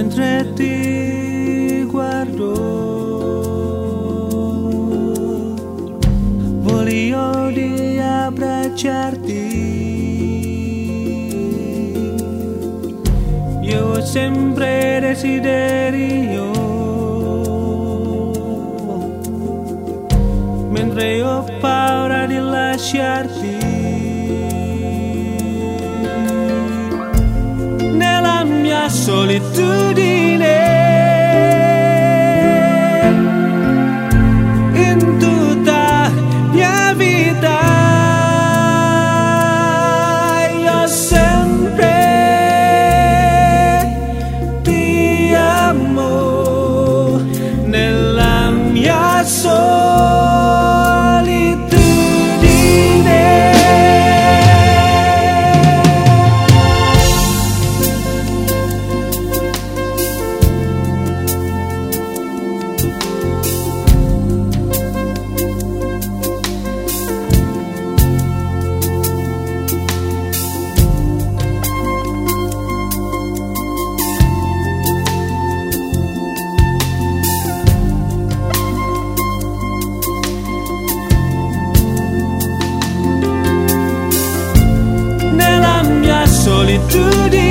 mentre ti guardo. Voglio di abbracciarti. Io sempre desiderio. Mentre ho paura di lasciarti. Solitudine. In tutta do this.